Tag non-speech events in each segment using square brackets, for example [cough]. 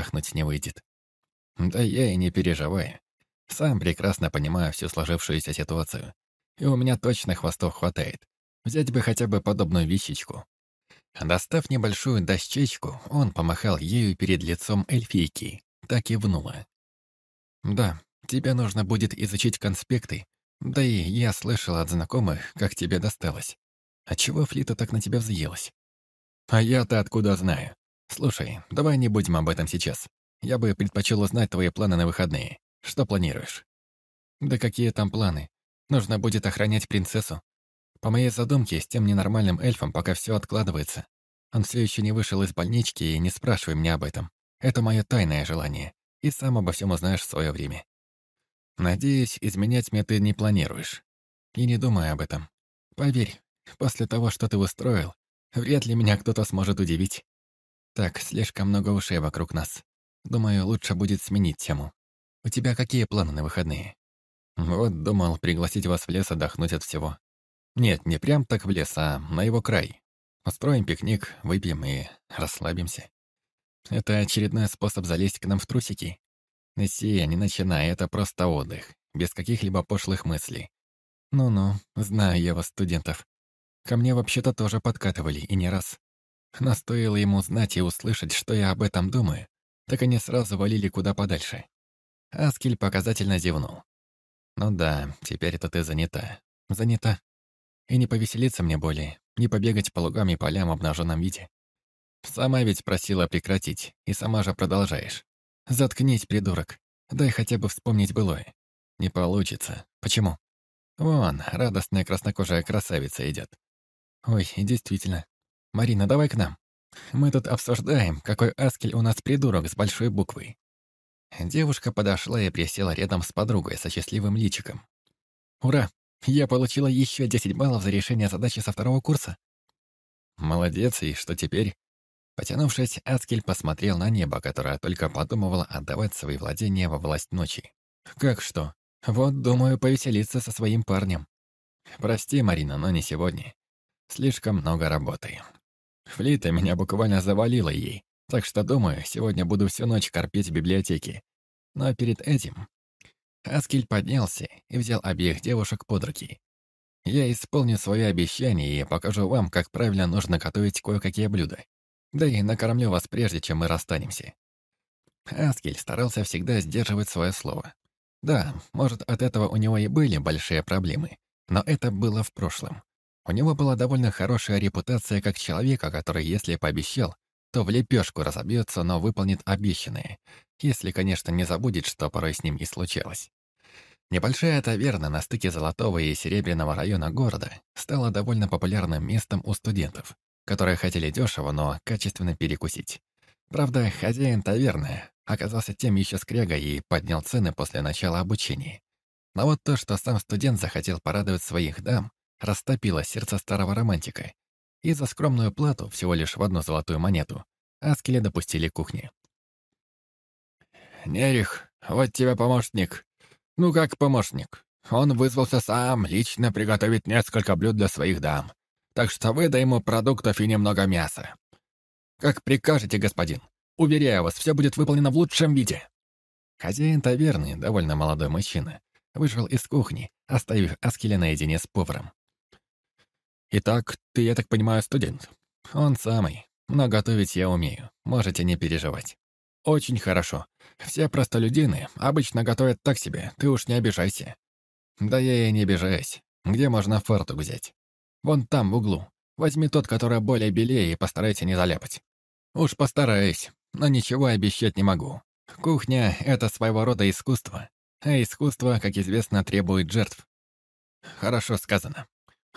отдохнуть не выйдет. Да я и не переживаю. Сам прекрасно понимаю всю сложившуюся ситуацию. И у меня точно хвостов хватает. Взять бы хотя бы подобную вещичку. Достав небольшую дощечку, он помахал ею перед лицом эльфийки. Так и внула. «Да, тебе нужно будет изучить конспекты. Да и я слышал от знакомых, как тебе досталось. Отчего Флита так на тебя взъелась?» «А я-то откуда знаю? Слушай, давай не будем об этом сейчас. Я бы предпочел узнать твои планы на выходные. Что планируешь?» «Да какие там планы? Нужно будет охранять принцессу. По моей задумке, с тем ненормальным эльфом пока все откладывается. Он все еще не вышел из больнички, и не спрашивай меня об этом. Это мое тайное желание, и сам обо всем узнаешь в свое время. Надеюсь, изменять мне ты не планируешь. И не думай об этом. Поверь, после того, что ты устроил, вряд ли меня кто-то сможет удивить. Так, слишком много ушей вокруг нас. Думаю, лучше будет сменить тему. У тебя какие планы на выходные? Вот думал пригласить вас в лес отдохнуть от всего. Нет, не прям так в лес, а на его край. Устроим пикник, выпьем и расслабимся. Это очередной способ залезть к нам в трусики. Нессия, не начинай, это просто отдых, без каких-либо пошлых мыслей. Ну-ну, знаю я вас, студентов. Ко мне вообще-то тоже подкатывали, и не раз. Но стоило ему знать и услышать, что я об этом думаю, так они сразу валили куда подальше. Аскель показательно зевнул. «Ну да, теперь это ты занята. Занята. И не повеселиться мне более, не побегать по лугам и полям в обнаженном виде. Сама ведь просила прекратить, и сама же продолжаешь. Заткнись, придурок. Дай хотя бы вспомнить былое. Не получится. Почему? Вон, радостная краснокожая красавица идет. Ой, действительно. Марина, давай к нам. Мы тут обсуждаем, какой Аскель у нас придурок с большой буквы. Девушка подошла и присела рядом с подругой со счастливым личиком. «Ура! Я получила еще 10 баллов за решение задачи со второго курса». «Молодец, и что теперь?» Потянувшись, Аскель посмотрел на небо, которое только подумывало отдавать свои владения во власть ночи. «Как что? Вот, думаю, повеселиться со своим парнем. Прости, Марина, но не сегодня. Слишком много работы. Флита меня буквально завалила ей, так что, думаю, сегодня буду всю ночь корпеть в библиотеке. Но перед этим... Аскель поднялся и взял обеих девушек под руки. Я исполню свое обещание и покажу вам, как правильно нужно готовить кое-какие блюда. Да и накормлю вас прежде, чем мы расстанемся. Аскель старался всегда сдерживать свое слово. Да, может, от этого у него и были большие проблемы, но это было в прошлом. У него была довольно хорошая репутация как человека, который, если пообещал, то в лепешку разобьется, но выполнит обещанное, если, конечно, не забудет, что порой с ним и случалось. Небольшая таверна на стыке Золотого и Серебряного района города стала довольно популярным местом у студентов, которые хотели дешево, но качественно перекусить. Правда, хозяин таверны оказался тем еще скрягой и поднял цены после начала обучения. Но вот то, что сам студент захотел порадовать своих дам, растопило сердце старого романтика, и за скромную плату, всего лишь в одну золотую монету, Аскеля допустили к кухне. «Нерих, вот тебе помощник. Ну как помощник? Он вызвался сам лично приготовить несколько блюд для своих дам. Так что выдай ему продуктов и немного мяса. Как прикажете, господин. Уверяю вас, все будет выполнено в лучшем виде». Хозяин таверны, довольно молодой мужчина, вышел из кухни, оставив Аскеля наедине с поваром. «Итак, ты, я так понимаю, студент?» «Он самый. Но готовить я умею. Можете не переживать». «Очень хорошо. Все простолюдины обычно готовят так себе, ты уж не обижайся». «Да я и не обижаюсь. Где можно фартук взять?» «Вон там, в углу. Возьми тот, который более белее, и постарайся не заляпать». «Уж постараюсь, но ничего обещать не могу. Кухня — это своего рода искусство, а искусство, как известно, требует жертв». «Хорошо сказано.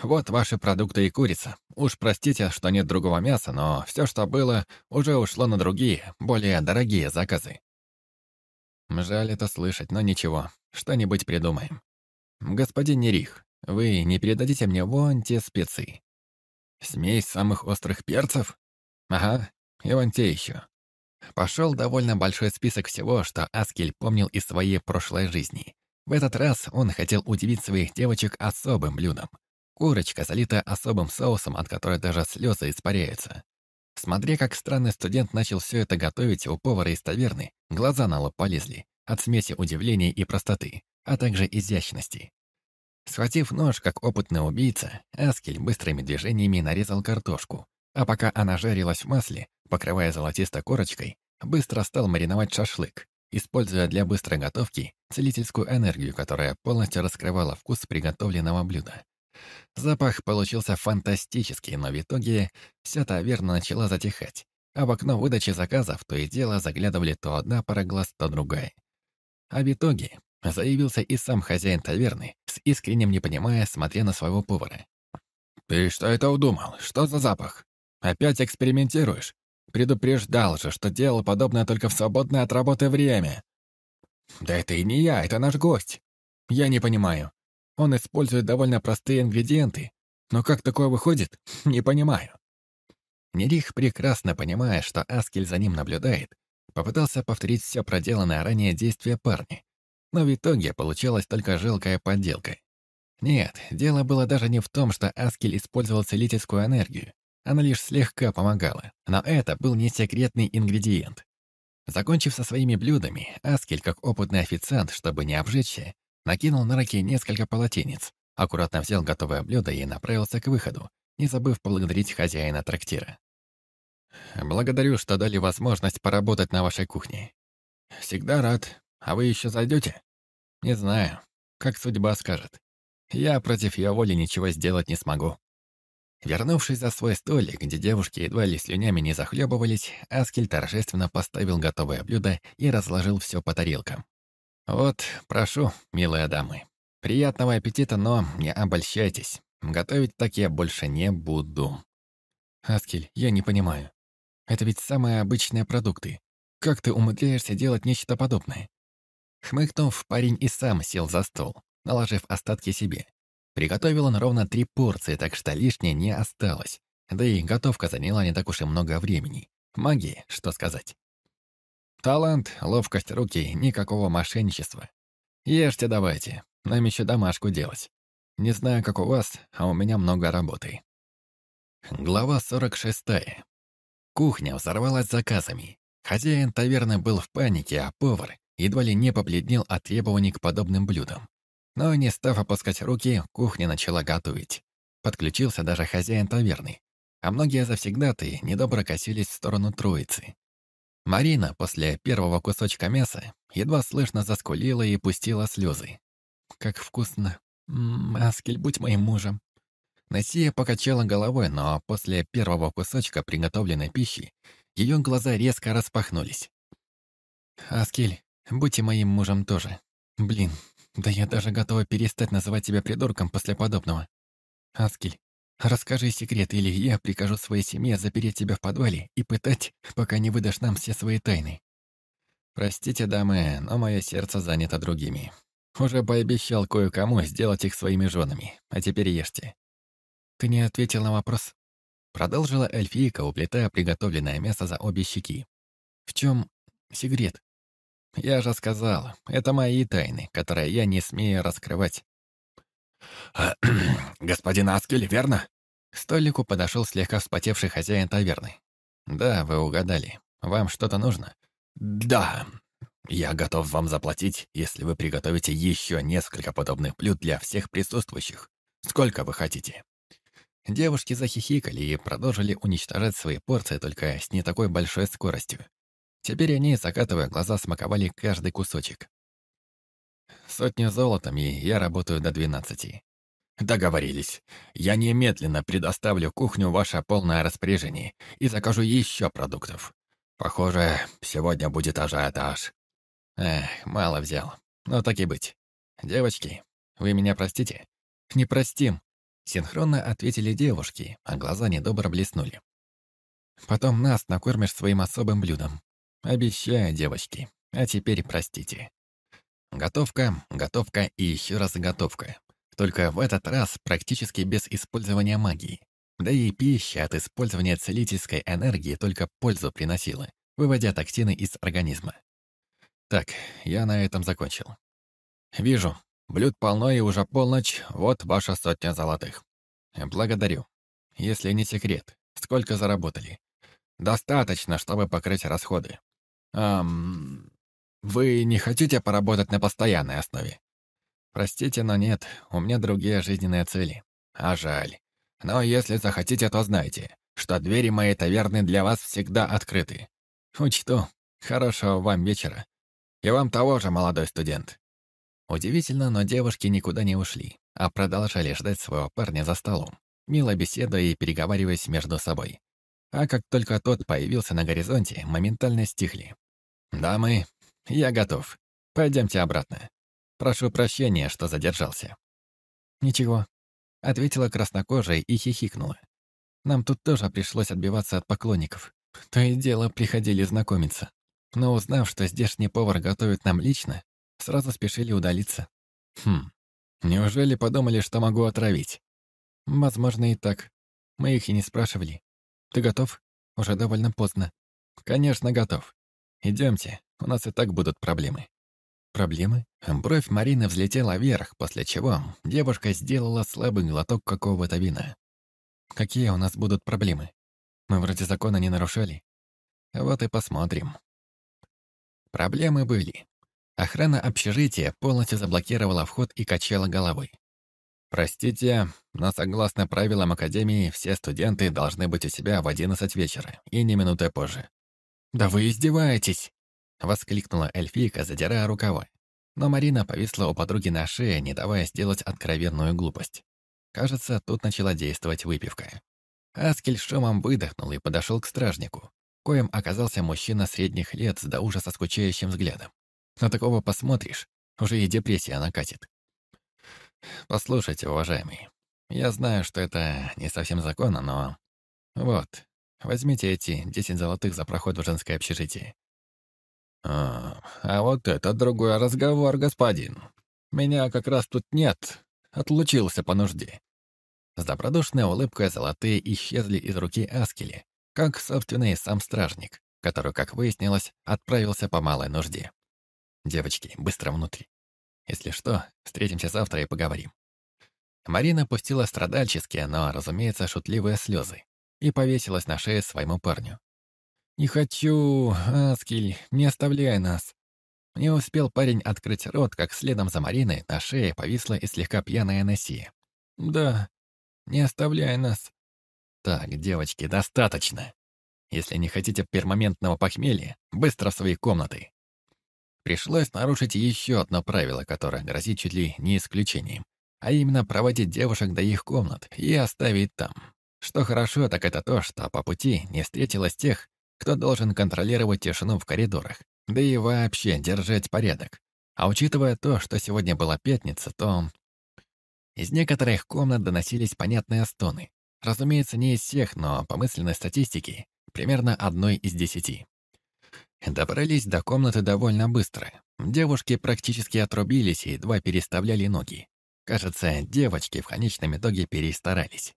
Вот ваши продукты и курица. Уж простите, что нет другого мяса, но все, что было, уже ушло на другие, более дорогие заказы. Жаль это слышать, но ничего, что-нибудь придумаем. Господин Нерих, вы не передадите мне вон те специи? Смесь самых острых перцев? Ага, и вон те еще. Пошел довольно большой список всего, что Аскель помнил из своей прошлой жизни. В этот раз он хотел удивить своих девочек особым блюдом — Курочка залита особым соусом, от которой даже слезы испаряются. Смотря как странный студент начал все это готовить у повара из таверны, глаза на лоб полезли от смеси удивления и простоты, а также изящности. Схватив нож, как опытный убийца, Аскель быстрыми движениями нарезал картошку, а пока она жарилась в масле, покрывая золотистой корочкой, быстро стал мариновать шашлык, используя для быстрой готовки целительскую энергию, которая полностью раскрывала вкус приготовленного блюда. Запах получился фантастический, но в итоге вся таверна начала затихать, а в окно выдачи заказов то и дело заглядывали то одна пара глаз, то другая. А в итоге заявился и сам хозяин таверны, с искренним непонимая, смотря на своего повара. «Ты что это удумал? Что за запах? Опять экспериментируешь? Предупреждал же, что делал подобное только в свободное от работы время». «Да это и не я, это наш гость. Я не понимаю. Он использует довольно простые ингредиенты, но как такое выходит, [laughs] не понимаю». Нерих, прекрасно понимая, что Аскель за ним наблюдает, попытался повторить все проделанное ранее действие парня, но в итоге получилась только жалкая подделка. Нет, дело было даже не в том, что Аскель использовал целительскую энергию. Она лишь слегка помогала, но это был не секретный ингредиент. Закончив со своими блюдами, Аскель, как опытный официант, чтобы не обжечься, накинул на руки несколько полотенец, аккуратно взял готовое блюдо и направился к выходу, не забыв поблагодарить хозяина трактира. «Благодарю, что дали возможность поработать на вашей кухне. Всегда рад. А вы еще зайдете?» «Не знаю. Как судьба скажет. Я против ее воли ничего сделать не смогу». Вернувшись за свой столик, где девушки едва ли слюнями не захлебывались, Аскель торжественно поставил готовое блюдо и разложил все по тарелкам. «Вот, прошу, милые дамы. Приятного аппетита, но не обольщайтесь. Готовить так я больше не буду». «Аскель, я не понимаю. Это ведь самые обычные продукты. Как ты умудряешься делать нечто подобное?» Хмыкнув, парень и сам сел за стол, наложив остатки себе. Приготовил он ровно три порции, так что лишнее не осталось. Да и готовка заняла не так уж и много времени. Магия, что сказать. Талант, ловкость руки, никакого мошенничества. Ешьте давайте, нам еще домашку делать. Не знаю, как у вас, а у меня много работы. Глава 46. Кухня взорвалась заказами. Хозяин таверны был в панике, а повар едва ли не побледнел от требований к подобным блюдам. Но не став опускать руки, кухня начала готовить. Подключился даже хозяин таверны. А многие завсегдатые недобро косились в сторону троицы. Марина после первого кусочка мяса едва слышно заскулила и пустила слезы. «Как вкусно! М -м, Аскель, будь моим мужем!» Насия покачала головой, но после первого кусочка приготовленной пищи ее глаза резко распахнулись. «Аскель, будьте моим мужем тоже. Блин, да я даже готова перестать называть тебя придурком после подобного. Аскель, расскажи секрет, или я прикажу своей семье запереть тебя в подвале и пытать, пока не выдашь нам все свои тайны. Простите, дамы, но мое сердце занято другими. Уже пообещал кое-кому сделать их своими женами, а теперь ешьте. Ты не ответил на вопрос. Продолжила эльфийка, уплетая приготовленное мясо за обе щеки. В чем секрет? Я же сказал, это мои тайны, которые я не смею раскрывать. «Господин Аскель, верно?» К столику подошел слегка вспотевший хозяин таверны. «Да, вы угадали. Вам что-то нужно?» «Да. Я готов вам заплатить, если вы приготовите еще несколько подобных блюд для всех присутствующих. Сколько вы хотите?» Девушки захихикали и продолжили уничтожать свои порции только с не такой большой скоростью. Теперь они, закатывая глаза, смаковали каждый кусочек. Сотню золотом, и я работаю до двенадцати. Договорились. Я немедленно предоставлю кухню ваше полное распоряжение и закажу еще продуктов. Похоже, сегодня будет ажиотаж. Эх, мало взял. Но так и быть. Девочки, вы меня простите? Не простим. Синхронно ответили девушки, а глаза недобро блеснули. Потом нас накормишь своим особым блюдом. Обещаю, девочки. А теперь простите. Готовка, готовка и еще раз готовка. Только в этот раз практически без использования магии. Да и пища от использования целительской энергии только пользу приносила, выводя токсины из организма. Так, я на этом закончил. Вижу, блюд полно и уже полночь, вот ваша сотня золотых. Благодарю. Если не секрет, сколько заработали? Достаточно, чтобы покрыть расходы. Эм, вы не хотите поработать на постоянной основе? Простите, но нет, у меня другие жизненные цели. А жаль. Но если захотите, то знайте, что двери моей таверны для вас всегда открыты. Учту. Хорошего вам вечера. И вам того же, молодой студент. Удивительно, но девушки никуда не ушли, а продолжали ждать своего парня за столом, мило беседуя и переговариваясь между собой. А как только тот появился на горизонте, моментально стихли. «Дамы, я готов. Пойдемте обратно. Прошу прощения, что задержался». «Ничего», — ответила краснокожая и хихикнула. «Нам тут тоже пришлось отбиваться от поклонников. То и дело приходили знакомиться. Но узнав, что здешний повар готовит нам лично, сразу спешили удалиться. Хм, неужели подумали, что могу отравить? Возможно, и так. Мы их и не спрашивали. Ты готов? Уже довольно поздно. Конечно, готов. Идемте, у нас и так будут проблемы. Проблемы? Бровь Марины взлетела вверх, после чего девушка сделала слабый глоток какого-то вина. Какие у нас будут проблемы? Мы вроде закона не нарушали. Вот и посмотрим. Проблемы были. Охрана общежития полностью заблокировала вход и качала головой. «Простите, но согласно правилам Академии, все студенты должны быть у себя в 11 вечера, и не минуты позже». «Да вы издеваетесь!» — воскликнула эльфийка, задирая рукава. Но Марина повисла у подруги на шее, не давая сделать откровенную глупость. Кажется, тут начала действовать выпивка. Аскель шумом выдохнул и подошел к стражнику, коим оказался мужчина средних лет с до ужаса скучающим взглядом. На такого посмотришь, уже и депрессия накатит. Послушайте, уважаемый, я знаю, что это не совсем законно, но... Вот, возьмите эти десять золотых за проход в женское общежитие. А, а вот это другой разговор, господин. Меня как раз тут нет. Отлучился по нужде. С добродушной улыбкой золотые исчезли из руки Аскели, как, собственно, и сам стражник, который, как выяснилось, отправился по малой нужде. Девочки, быстро внутрь. Если что, встретимся завтра и поговорим. Марина пустила страдальческие, но, разумеется, шутливые слезы и повесилась на шею своему парню. «Не хочу, Аскель, не оставляй нас». Не успел парень открыть рот, как следом за Мариной на шее повисла и слегка пьяная Насия. «Да, не оставляй нас». «Так, девочки, достаточно. Если не хотите пермоментного похмелья, быстро в свои комнаты. Пришлось нарушить еще одно правило, которое грозит чуть ли не исключением, а именно проводить девушек до их комнат и оставить там. Что хорошо, так это то, что по пути не встретилось тех, кто должен контролировать тишину в коридорах, да и вообще держать порядок. А учитывая то, что сегодня была пятница, то... Из некоторых комнат доносились понятные стоны. Разумеется, не из всех, но по мысленной статистике примерно одной из десяти. Добрались до комнаты довольно быстро. Девушки практически отрубились и едва переставляли ноги. Кажется, девочки в конечном итоге перестарались.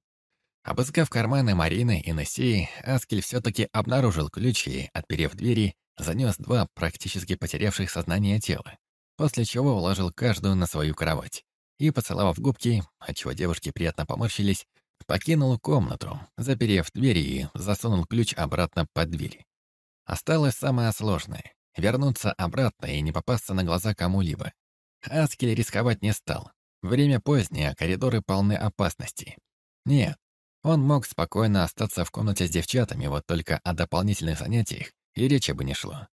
Обыскав карманы Марины и Нессии, Аскель все-таки обнаружил ключи и, отперев двери, занес два практически потерявших сознание тела, после чего уложил каждую на свою кровать. И, поцеловав губки, отчего девушки приятно поморщились, покинул комнату, заперев двери и засунул ключ обратно под дверь. Осталось самое сложное — вернуться обратно и не попасться на глаза кому-либо. Аскель рисковать не стал. Время позднее, а коридоры полны опасности. Нет, он мог спокойно остаться в комнате с девчатами, вот только о дополнительных занятиях и речи бы не шло.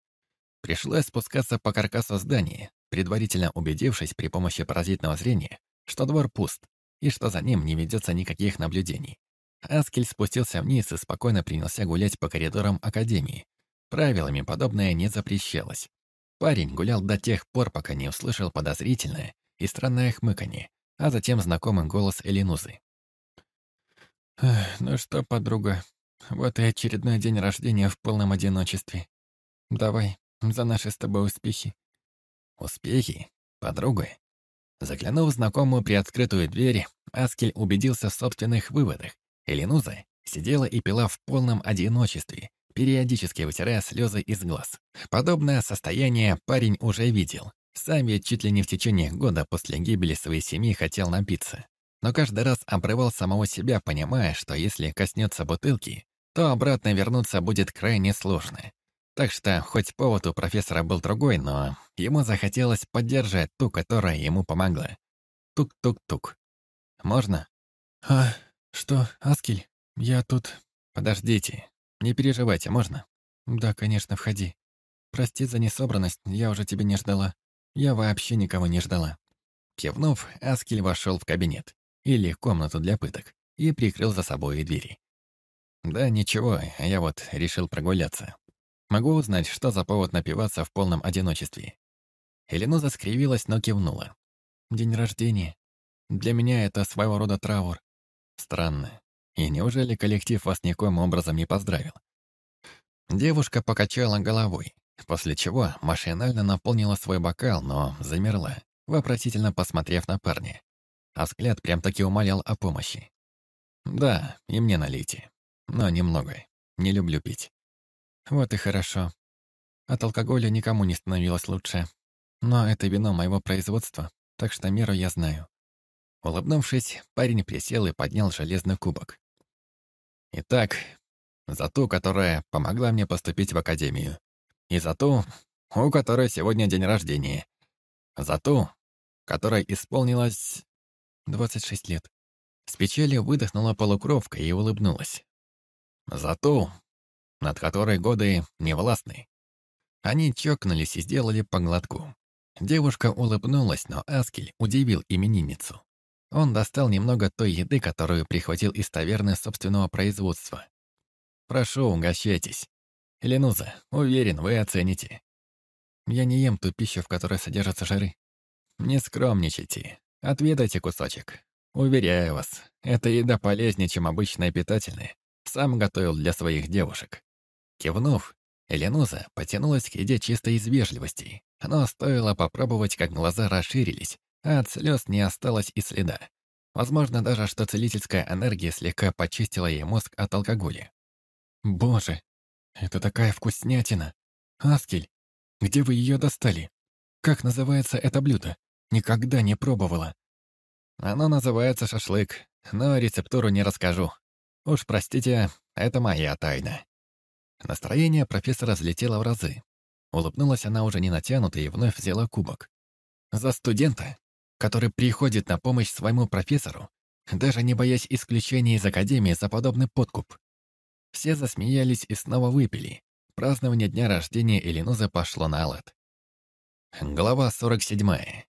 Пришлось спускаться по каркасу здания, предварительно убедившись при помощи паразитного зрения, что двор пуст и что за ним не ведется никаких наблюдений. Аскель спустился вниз и спокойно принялся гулять по коридорам Академии, Правилами подобное не запрещалось. Парень гулял до тех пор, пока не услышал подозрительное и странное хмыканье, а затем знакомый голос Элинузы. «Ну что, подруга, вот и очередной день рождения в полном одиночестве. Давай, за наши с тобой успехи». «Успехи? Подруга?» Заглянув в знакомую приоткрытую дверь, Аскель убедился в собственных выводах. Элинуза сидела и пила в полном одиночестве, периодически вытирая слезы из глаз. Подобное состояние парень уже видел. Сам ведь чуть ли не в течение года после гибели своей семьи хотел напиться. Но каждый раз обрывал самого себя, понимая, что если коснется бутылки, то обратно вернуться будет крайне сложно. Так что, хоть повод у профессора был другой, но ему захотелось поддержать ту, которая ему помогла. Тук-тук-тук. «Можно?» «А, что, Аскель? Я тут...» «Подождите. Не переживайте, можно?» «Да, конечно, входи. Прости за несобранность, я уже тебя не ждала. Я вообще никого не ждала». Кивнув, Аскель вошел в кабинет или комнату для пыток и прикрыл за собой двери. «Да ничего, я вот решил прогуляться. Могу узнать, что за повод напиваться в полном одиночестве?» Эленуза скривилась, но кивнула. «День рождения. Для меня это своего рода траур». «Странно. И неужели коллектив вас никоим образом не поздравил?» Девушка покачала головой, после чего машинально наполнила свой бокал, но замерла, вопросительно посмотрев на парня. А взгляд прям-таки умолял о помощи. «Да, и мне налейте. Но немного. Не люблю пить». «Вот и хорошо. От алкоголя никому не становилось лучше. Но это вино моего производства, так что меру я знаю». Улыбнувшись, парень присел и поднял железный кубок. «Итак, за ту, которая помогла мне поступить в академию. И за ту, у которой сегодня день рождения. За ту, которой исполнилось 26 лет. С печали выдохнула полукровка и улыбнулась. За ту, над которой годы не властны. Они чокнулись и сделали по глотку. Девушка улыбнулась, но Аскель удивил именинницу. Он достал немного той еды, которую прихватил из таверны собственного производства. Прошу, угощайтесь. Ленуза, уверен, вы оцените. Я не ем ту пищу, в которой содержатся жиры. Не скромничайте. Отведайте кусочек. Уверяю вас, эта еда полезнее, чем обычная питательная. Сам готовил для своих девушек. Кивнув, Эленуза потянулась к еде чисто из вежливости, но стоило попробовать, как глаза расширились, а от слез не осталось и следа. Возможно даже, что целительская энергия слегка почистила ей мозг от алкоголя. Боже, это такая вкуснятина. Аскель, где вы ее достали? Как называется это блюдо? Никогда не пробовала. Оно называется шашлык, но рецептуру не расскажу. Уж простите, это моя тайна. Настроение профессора взлетело в разы. Улыбнулась она уже не натянуто и вновь взяла кубок. За студента, который приходит на помощь своему профессору, даже не боясь исключения из академии за подобный подкуп. Все засмеялись и снова выпили. Празднование дня рождения Элинозы пошло на лад. Глава 47.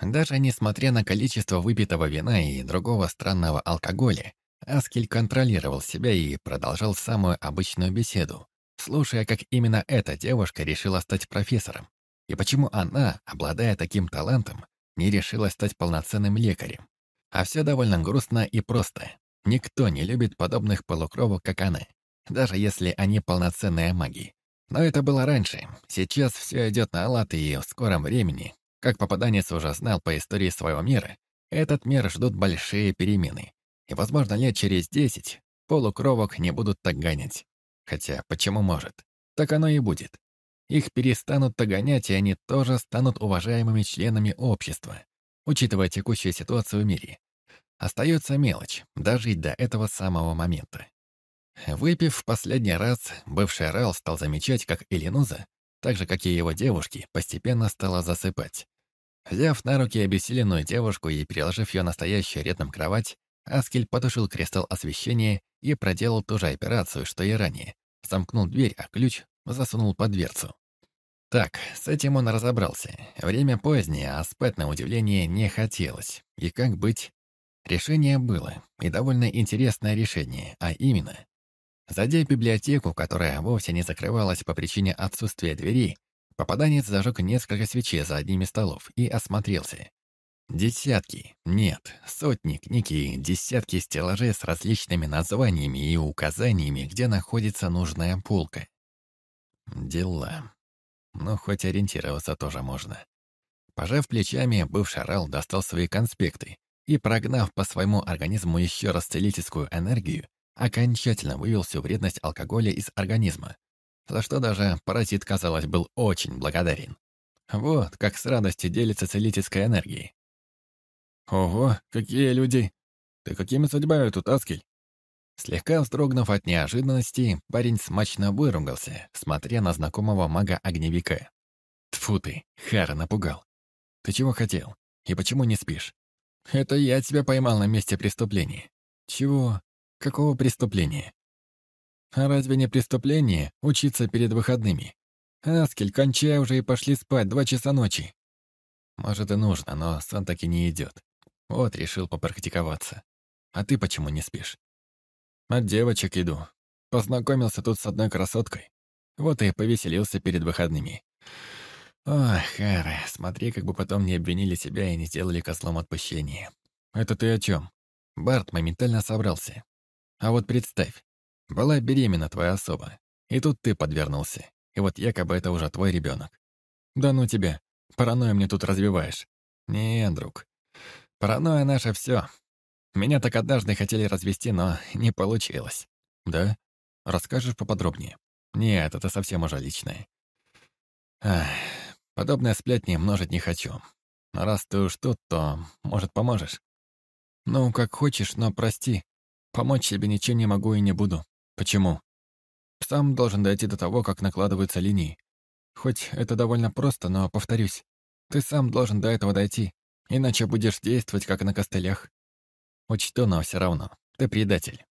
Даже несмотря на количество выпитого вина и другого странного алкоголя, Аскель контролировал себя и продолжал самую обычную беседу, слушая, как именно эта девушка решила стать профессором, и почему она, обладая таким талантом, не решила стать полноценным лекарем. А все довольно грустно и просто. Никто не любит подобных полукровок, как она, даже если они полноценные маги. Но это было раньше. Сейчас все идет на лад, и в скором времени, как попаданец уже знал по истории своего мира, этот мир ждут большие перемены. И, возможно, лет через десять полукровок не будут так гонять. Хотя, почему может? Так оно и будет. Их перестанут догонять, и они тоже станут уважаемыми членами общества, учитывая текущую ситуацию в мире. Остается мелочь — дожить до этого самого момента. Выпив в последний раз, бывший Рал стал замечать, как Элинуза, так же, как и его девушки, постепенно стала засыпать. Взяв на руки обессиленную девушку и переложив ее настоящую рядом кровать, Аскель потушил кристалл освещения и проделал ту же операцию, что и ранее. Замкнул дверь, а ключ засунул под дверцу. Так, с этим он разобрался. Время позднее, а спать на удивление не хотелось. И как быть? Решение было, и довольно интересное решение, а именно... Зайдя в библиотеку, которая вовсе не закрывалась по причине отсутствия дверей, попаданец зажег несколько свечей за одними столов и осмотрелся. Десятки, нет, сотни книг и десятки стеллажей с различными названиями и указаниями, где находится нужная полка. Дела. Ну, хоть ориентироваться тоже можно. Пожав плечами, бывший Рал достал свои конспекты и, прогнав по своему организму еще раз целительскую энергию, окончательно вывел всю вредность алкоголя из организма, за что даже паразит, казалось, был очень благодарен. Вот как с радостью делится целительской энергией. «Ого, какие люди! Ты какими судьбами тут, Аскель?» Слегка вздрогнув от неожиданности, парень смачно выругался, смотря на знакомого мага-огневика. Тфу ты, Хара напугал. Ты чего хотел? И почему не спишь? Это я тебя поймал на месте преступления. Чего? Какого преступления? А разве не преступление учиться перед выходными? Аскель, кончай уже и пошли спать, два часа ночи. Может и нужно, но сон таки не идет. Вот решил попрактиковаться. А ты почему не спишь? От девочек иду. Познакомился тут с одной красоткой. Вот и повеселился перед выходными. Ох, Хэра, смотри, как бы потом не обвинили себя и не сделали козлом отпущения. Это ты о чем? Барт моментально собрался. А вот представь, была беременна твоя особа, и тут ты подвернулся. И вот якобы это уже твой ребенок. Да ну тебя, паранойя мне тут развиваешь. Не, друг. Паранойя наша все. Меня так однажды хотели развести, но не получилось. Да? Расскажешь поподробнее? Нет, это совсем уже личное. Ах, подобные сплетни множить не хочу. Раз ты уж тут, то, может, поможешь? Ну, как хочешь, но прости. Помочь тебе ничего не могу и не буду. Почему? Сам должен дойти до того, как накладываются линии. Хоть это довольно просто, но, повторюсь, ты сам должен до этого дойти, иначе будешь действовать, как на костылях. Учту, но все равно. Ты предатель.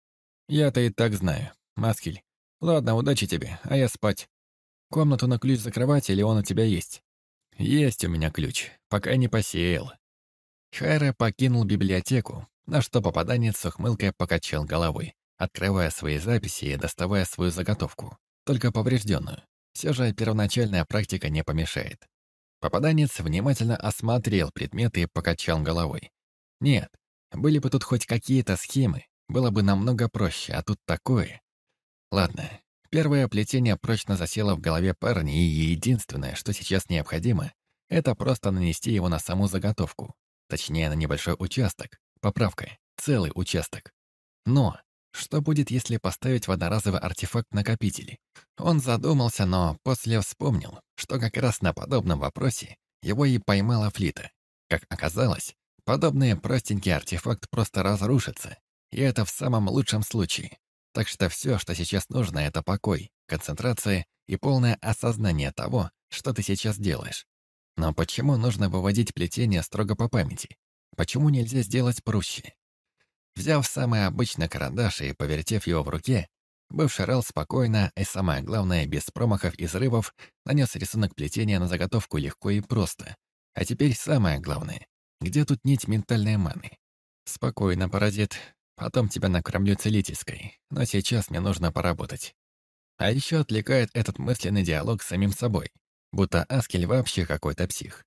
Я-то и так знаю. Маскель. Ладно, удачи тебе, а я спать. Комнату на ключ закрывать или он у тебя есть? Есть у меня ключ, пока не посеял. Хайра покинул библиотеку, на что попаданец с ухмылкой покачал головой, открывая свои записи и доставая свою заготовку, только поврежденную. Все же первоначальная практика не помешает. Попаданец внимательно осмотрел предметы и покачал головой. Нет, были бы тут хоть какие-то схемы, было бы намного проще, а тут такое. Ладно, первое плетение прочно засело в голове парня, и единственное, что сейчас необходимо, это просто нанести его на саму заготовку. Точнее, на небольшой участок. Поправка. Целый участок. Но что будет, если поставить в одноразовый артефакт-накопитель? Он задумался, но после вспомнил, что как раз на подобном вопросе его и поймала Флита. Как оказалось, подобный простенький артефакт просто разрушится. И это в самом лучшем случае. Так что все, что сейчас нужно, это покой, концентрация и полное осознание того, что ты сейчас делаешь. Но почему нужно выводить плетение строго по памяти? Почему нельзя сделать проще? Взяв самый обычный карандаш и повертев его в руке, бывший Рэл спокойно и, самое главное, без промахов и взрывов, нанес рисунок плетения на заготовку легко и просто. А теперь самое главное. Где тут нить ментальной маны? Спокойно, паразит. Потом тебя накормлю целительской. Но сейчас мне нужно поработать. А еще отвлекает этот мысленный диалог с самим собой. Будто Аскель вообще какой-то псих.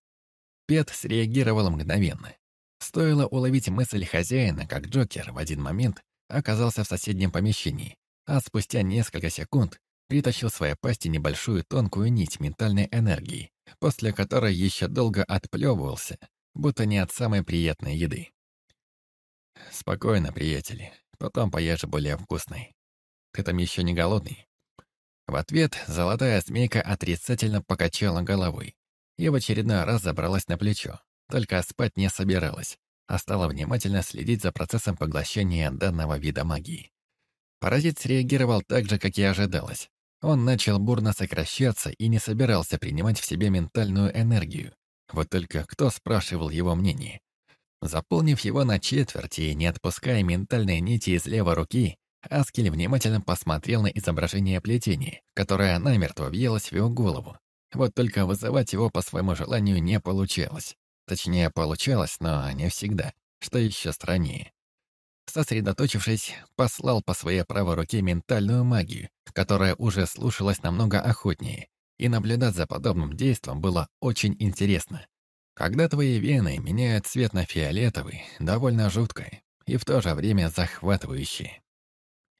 Пет среагировал мгновенно. Стоило уловить мысль хозяина, как Джокер в один момент оказался в соседнем помещении, а спустя несколько секунд притащил в своей пасти небольшую тонкую нить ментальной энергии, после которой еще долго отплевывался, будто не от самой приятной еды. «Спокойно, приятели, потом поешь более вкусной. Ты там еще не голодный?» В ответ золотая змейка отрицательно покачала головой и в очередной раз забралась на плечо, только спать не собиралась, а стала внимательно следить за процессом поглощения данного вида магии. Паразит среагировал так же, как и ожидалось. Он начал бурно сокращаться и не собирался принимать в себе ментальную энергию. Вот только кто спрашивал его мнение? Заполнив его на четверти и не отпуская ментальные нити из левой руки, Аскель внимательно посмотрел на изображение плетения, которое намертво въелось в его голову. Вот только вызывать его по своему желанию не получалось. Точнее, получалось, но не всегда, что еще страннее. Сосредоточившись, послал по своей правой руке ментальную магию, которая уже слушалась намного охотнее, и наблюдать за подобным действием было очень интересно. Когда твои вены меняют цвет на фиолетовый, довольно жутко и в то же время захватывающее.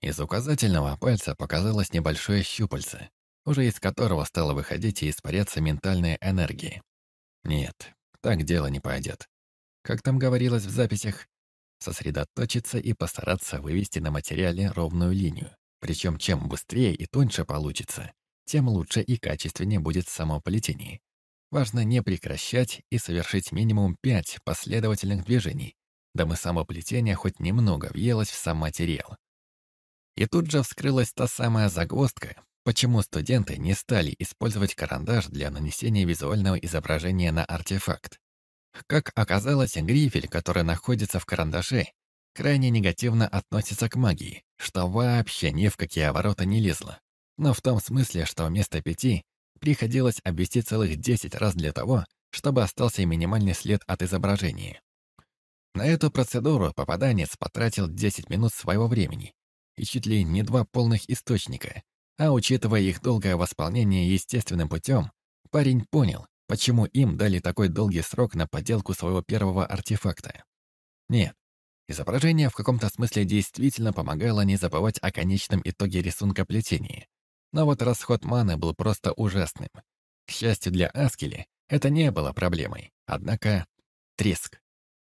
Из указательного пальца показалось небольшое щупальце, уже из которого стала выходить и испаряться ментальная энергия. Нет, так дело не пойдет. Как там говорилось в записях, сосредоточиться и постараться вывести на материале ровную линию. Причем чем быстрее и тоньше получится, тем лучше и качественнее будет само плетение. Важно не прекращать и совершить минимум пять последовательных движений, дабы само плетение хоть немного въелось в сам материал. И тут же вскрылась та самая загвоздка, почему студенты не стали использовать карандаш для нанесения визуального изображения на артефакт. Как оказалось, грифель, который находится в карандаше, крайне негативно относится к магии, что вообще ни в какие ворота не лезло. Но в том смысле, что вместо пяти приходилось обвести целых десять раз для того, чтобы остался минимальный след от изображения. На эту процедуру попаданец потратил 10 минут своего времени и чуть ли не два полных источника, а учитывая их долгое восполнение естественным путем, парень понял, почему им дали такой долгий срок на подделку своего первого артефакта. Нет, изображение в каком-то смысле действительно помогало не забывать о конечном итоге рисунка плетения. Но вот расход маны был просто ужасным. К счастью для Аскели, это не было проблемой. Однако треск.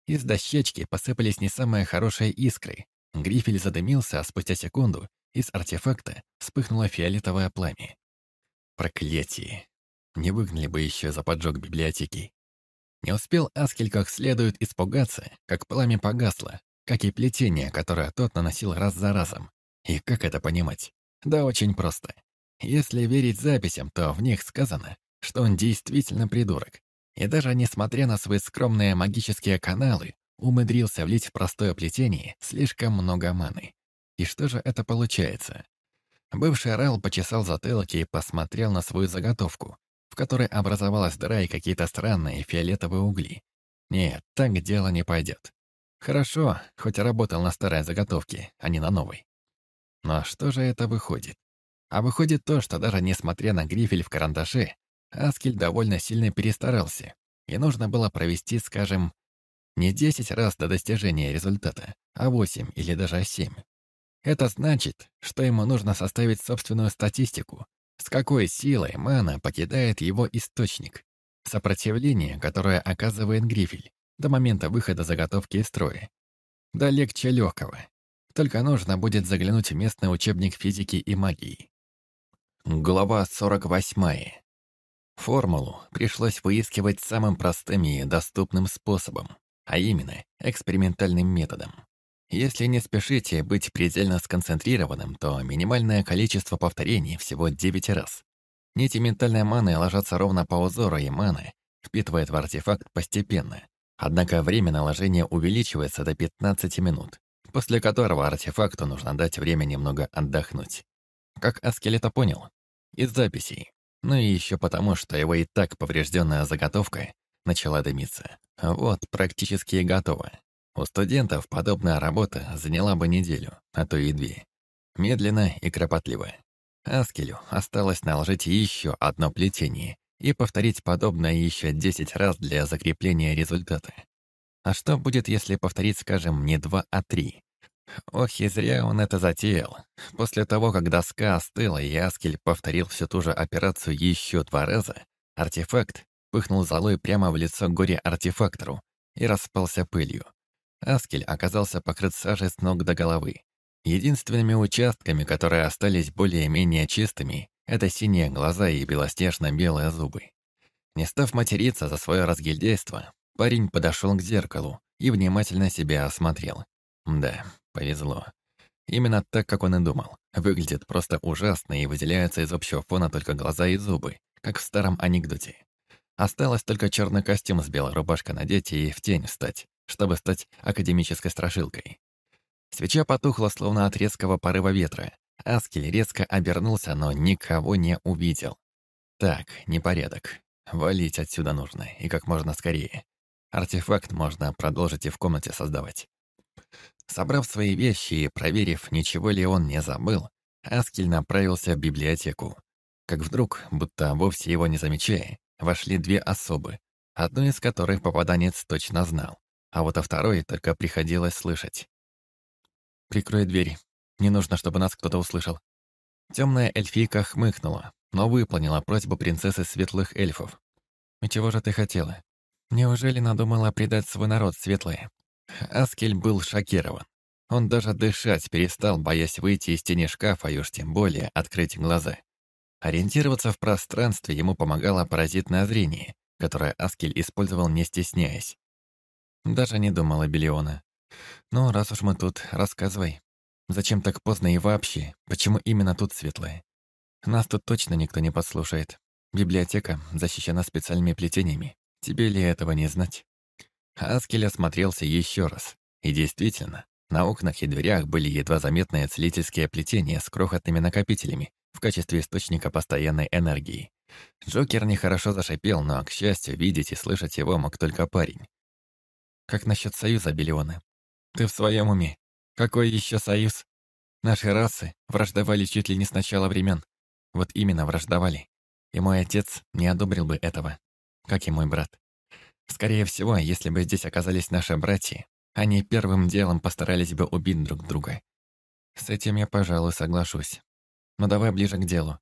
Из дощечки посыпались не самые хорошие искры. Грифель задымился, а спустя секунду из артефакта вспыхнуло фиолетовое пламя. Проклятие. Не выгнали бы еще за поджог библиотеки. Не успел Аскель как следует испугаться, как пламя погасло, как и плетение, которое тот наносил раз за разом. И как это понимать? Да очень просто. Если верить записям, то в них сказано, что он действительно придурок. И даже несмотря на свои скромные магические каналы, умудрился влить в простое плетение слишком много маны. И что же это получается? Бывший Рал почесал затылок и посмотрел на свою заготовку, в которой образовалась дыра и какие-то странные фиолетовые угли. Нет, так дело не пойдет. Хорошо, хоть работал на старой заготовке, а не на новой. Но что же это выходит? А выходит то, что даже несмотря на грифель в карандаше, Аскель довольно сильно перестарался, и нужно было провести, скажем, не 10 раз до достижения результата, а 8 или даже 7. Это значит, что ему нужно составить собственную статистику, с какой силой мана покидает его источник, сопротивление, которое оказывает грифель до момента выхода заготовки из строя. Да легче легкого. Только нужно будет заглянуть в местный учебник физики и магии. Глава 48. Формулу пришлось выискивать самым простым и доступным способом, а именно экспериментальным методом. Если не спешите быть предельно сконцентрированным, то минимальное количество повторений всего 9 раз. Нити ментальной маны ложатся ровно по узору, и мана впитывает в артефакт постепенно. Однако время наложения увеличивается до 15 минут, после которого артефакту нужно дать время немного отдохнуть. Как Аскелета понял? Из записей. Ну и еще потому, что его и так поврежденная заготовка начала дымиться. Вот, практически готово. У студентов подобная работа заняла бы неделю, а то и две. Медленно и кропотливо. Аскелю осталось наложить еще одно плетение и повторить подобное еще 10 раз для закрепления результата. А что будет, если повторить, скажем, не два, а три? Ох, и зря он это затеял. После того, как доска остыла и Аскель повторил всю ту же операцию еще два раза, артефакт пыхнул золой прямо в лицо горе-артефактору и распался пылью. Аскель оказался покрыт сажей с ног до головы. Единственными участками, которые остались более-менее чистыми, это синие глаза и белоснежно-белые зубы. Не став материться за свое разгильдейство, парень подошел к зеркалу и внимательно себя осмотрел. Да, Повезло. Именно так, как он и думал. Выглядит просто ужасно и выделяются из общего фона только глаза и зубы, как в старом анекдоте. Осталось только черный костюм с белой рубашкой надеть и в тень встать, чтобы стать академической страшилкой. Свеча потухла, словно от резкого порыва ветра. Аскель резко обернулся, но никого не увидел. Так, непорядок. Валить отсюда нужно, и как можно скорее. Артефакт можно продолжить и в комнате создавать. Собрав свои вещи и проверив, ничего ли он не забыл, Аскель направился в библиотеку. Как вдруг, будто вовсе его не замечая, вошли две особы, одну из которых попаданец точно знал, а вот о второй только приходилось слышать. «Прикрой дверь. Не нужно, чтобы нас кто-то услышал». Темная эльфийка хмыкнула, но выполнила просьбу принцессы светлых эльфов. «И чего же ты хотела? Неужели надумала предать свой народ, светлые?» Аскель был шокирован. Он даже дышать перестал, боясь выйти из тени шкафа и уж тем более открыть глаза. Ориентироваться в пространстве ему помогало паразитное зрение, которое Аскель использовал не стесняясь. Даже не думал о Белиона. «Ну, раз уж мы тут, рассказывай». Зачем так поздно и вообще? Почему именно тут светлое? Нас тут точно никто не подслушает. Библиотека защищена специальными плетениями. Тебе ли этого не знать? Аскель осмотрелся еще раз. И действительно, на окнах и дверях были едва заметные целительские плетения с крохотными накопителями в качестве источника постоянной энергии. Джокер нехорошо зашипел, но, к счастью, видеть и слышать его мог только парень. «Как насчет союза, Биллионы? Ты в своем уме? Какой еще союз? Наши расы враждовали чуть ли не с начала времен. Вот именно враждовали. И мой отец не одобрил бы этого, как и мой брат. Скорее всего, если бы здесь оказались наши братья, они первым делом постарались бы убить друг друга. С этим я, пожалуй, соглашусь. Но давай ближе к делу.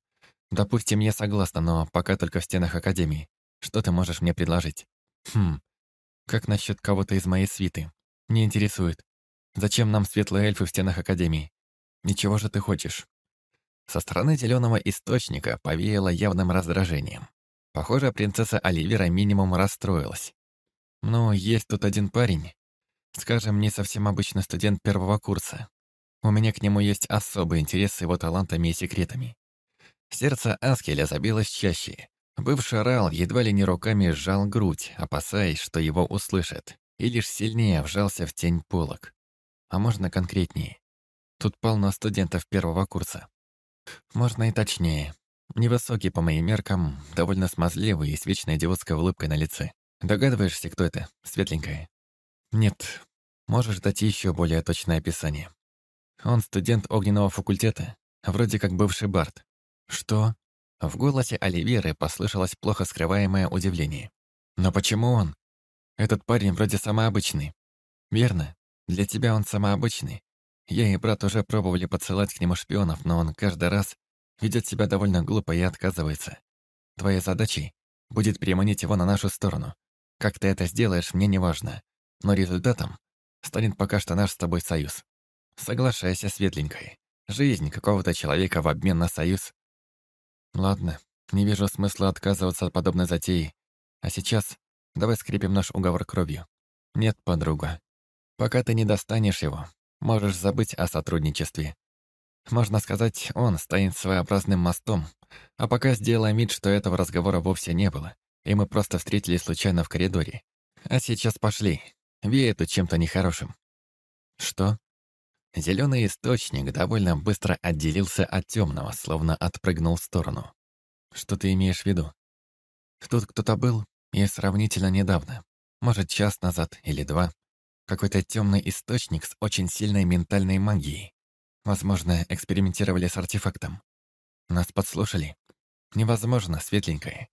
Допустим, я согласна, но пока только в стенах Академии. Что ты можешь мне предложить? Хм, как насчет кого-то из моей свиты? Не интересует. Зачем нам светлые эльфы в стенах Академии? Ничего же ты хочешь? Со стороны зеленого источника повеяло явным раздражением. Похоже, принцесса Оливера минимум расстроилась. Но есть тут один парень. Скажем, не совсем обычный студент первого курса. У меня к нему есть особый интерес с его талантами и секретами. Сердце Аскеля забилось чаще. Бывший Рал едва ли не руками сжал грудь, опасаясь, что его услышат, и лишь сильнее вжался в тень полок. А можно конкретнее? Тут полно студентов первого курса. Можно и точнее. Невысокий по моим меркам, довольно смазливый и с вечной идиотской улыбкой на лице. Догадываешься, кто это? Светленькая? Нет. Можешь дать еще более точное описание. Он студент огненного факультета, вроде как бывший бард. «Что?» В голосе Оливеры послышалось плохо скрываемое удивление. «Но почему он? Этот парень вроде самообычный». «Верно. Для тебя он самообычный. Я и брат уже пробовали подсылать к нему шпионов, но он каждый раз ведет себя довольно глупо и отказывается. Твоей задачей будет переманить его на нашу сторону. Как ты это сделаешь, мне не важно. Но результатом станет пока что наш с тобой союз. Соглашайся, светленькой. Жизнь какого-то человека в обмен на союз Ладно, не вижу смысла отказываться от подобной затеи. А сейчас давай скрепим наш уговор кровью. Нет, подруга. Пока ты не достанешь его, можешь забыть о сотрудничестве. Можно сказать, он станет своеобразным мостом, а пока сделаем вид, что этого разговора вовсе не было, и мы просто встретились случайно в коридоре. А сейчас пошли. Веет тут чем-то нехорошим. Что? Зеленый источник довольно быстро отделился от темного, словно отпрыгнул в сторону. Что ты имеешь в виду? Тут кто-то был, и сравнительно недавно, может, час назад или два, какой-то темный источник с очень сильной ментальной магией. Возможно, экспериментировали с артефактом. Нас подслушали. Невозможно, светленькое.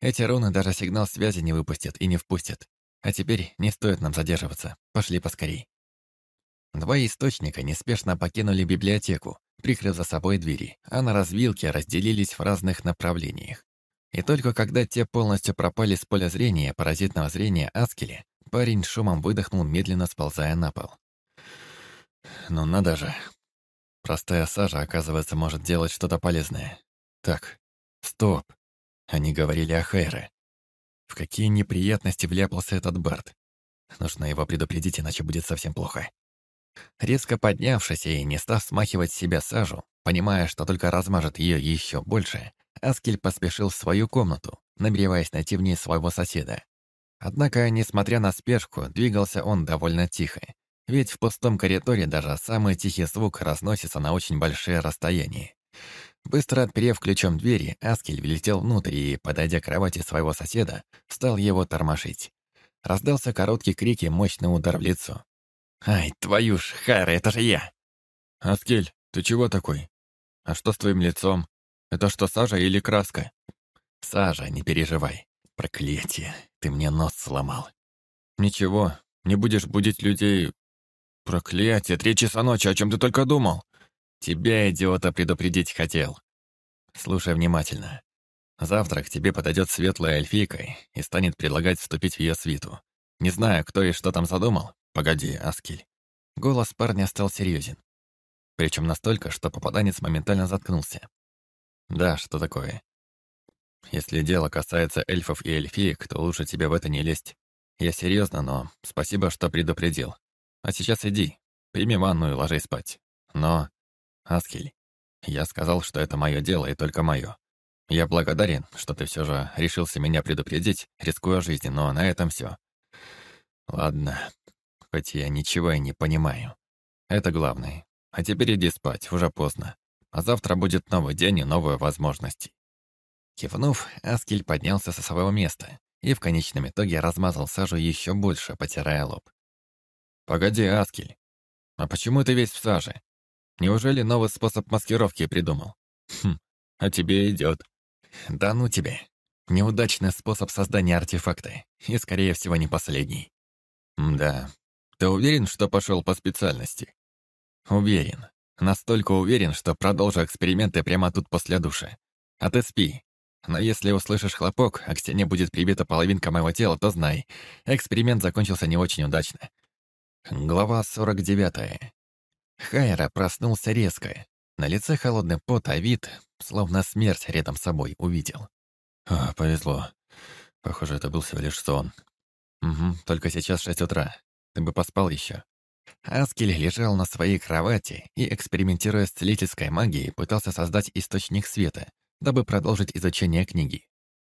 Эти руны даже сигнал связи не выпустят и не впустят. А теперь не стоит нам задерживаться. Пошли поскорей. Два источника неспешно покинули библиотеку, прикрыв за собой двери, а на развилке разделились в разных направлениях. И только когда те полностью пропали с поля зрения паразитного зрения Аскеля, парень шумом выдохнул, медленно сползая на пол. «Ну надо же. Простая сажа, оказывается, может делать что-то полезное. Так, стоп. Они говорили о Хейре. В какие неприятности вляпался этот Барт. Нужно его предупредить, иначе будет совсем плохо. Резко поднявшись и не став смахивать с себя сажу, понимая, что только размажет ее еще больше, Аскель поспешил в свою комнату, намереваясь найти в ней своего соседа. Однако, несмотря на спешку, двигался он довольно тихо, ведь в пустом коридоре даже самый тихий звук разносится на очень большие расстояния. Быстро отперев ключом двери, Аскель влетел внутрь и, подойдя к кровати своего соседа, стал его тормошить. Раздался короткий крик и мощный удар в лицо. «Ай, твою ж, Хайра, это же я!» «Аскель, ты чего такой? А что с твоим лицом? Это что, сажа или краска?» «Сажа, не переживай. Проклятие, ты мне нос сломал». «Ничего, не будешь будить людей...» «Проклятие, три часа ночи, о чем ты только думал?» «Тебя, идиота, предупредить хотел. Слушай внимательно. Завтра к тебе подойдет светлая эльфийка и станет предлагать вступить в ее свиту. Не знаю, кто и что там задумал, «Погоди, Аскель». Голос парня стал серьезен. Причем настолько, что попаданец моментально заткнулся. «Да, что такое?» «Если дело касается эльфов и эльфиек, то лучше тебе в это не лезть. Я серьезно, но спасибо, что предупредил. А сейчас иди, прими ванну и ложись спать. Но, Аскель, я сказал, что это мое дело и только мое. Я благодарен, что ты все же решился меня предупредить, рискуя жизнью, но на этом все. Ладно, хоть я ничего и не понимаю. Это главное. А теперь иди спать, уже поздно. А завтра будет новый день и новые возможности. Кивнув, Аскель поднялся со своего места и в конечном итоге размазал сажу еще больше, потирая лоб. «Погоди, Аскель, а почему ты весь в саже? Неужели новый способ маскировки придумал? Хм, а тебе идет. Да ну тебе. Неудачный способ создания артефакта, и, скорее всего, не последний. да. Ты уверен, что пошел по специальности? Уверен. Настолько уверен, что продолжу эксперименты прямо тут после душа. А ты спи. Но если услышишь хлопок, а к стене будет прибита половинка моего тела, то знай, эксперимент закончился не очень удачно. Глава 49. Хайра проснулся резко. На лице холодный пот, а вид, словно смерть рядом с собой, увидел. А, повезло. Похоже, это был всего лишь сон. Угу, только сейчас шесть утра. Ты бы поспал еще. Аскель лежал на своей кровати и, экспериментируя с целительской магией, пытался создать источник света, дабы продолжить изучение книги.